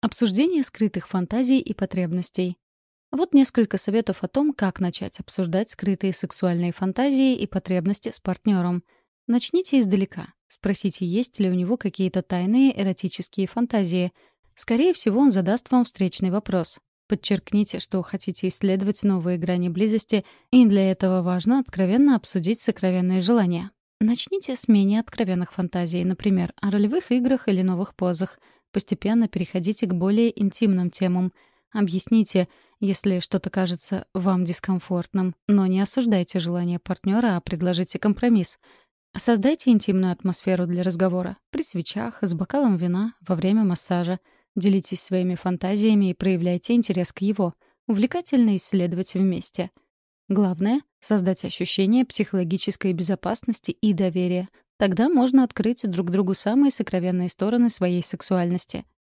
Обсуждение скрытых фантазий и потребностей. Вот несколько советов о том, как начать обсуждать скрытые сексуальные фантазии и потребности с партнером. Начните издалека. Спросите, есть ли у него какие-то тайные эротические фантазии. Скорее всего, он задаст вам встречный вопрос. Подчеркните, что хотите исследовать новые грани близости, и для этого важно откровенно обсудить сокровенные желания. Начните с менее откровенных фантазий, например, о ролевых играх или новых позах — Постепенно переходите к более интимным темам. Объясните, если что-то кажется вам дискомфортным, но не осуждайте желание партнера, а предложите компромисс. Создайте интимную атмосферу для разговора. При свечах, с бокалом вина, во время массажа. Делитесь своими фантазиями и проявляйте интерес к его. Увлекательно исследовать вместе. Главное — создать ощущение психологической безопасности и доверия, Тогда можно открыть друг другу самые сокровенные стороны своей сексуальности —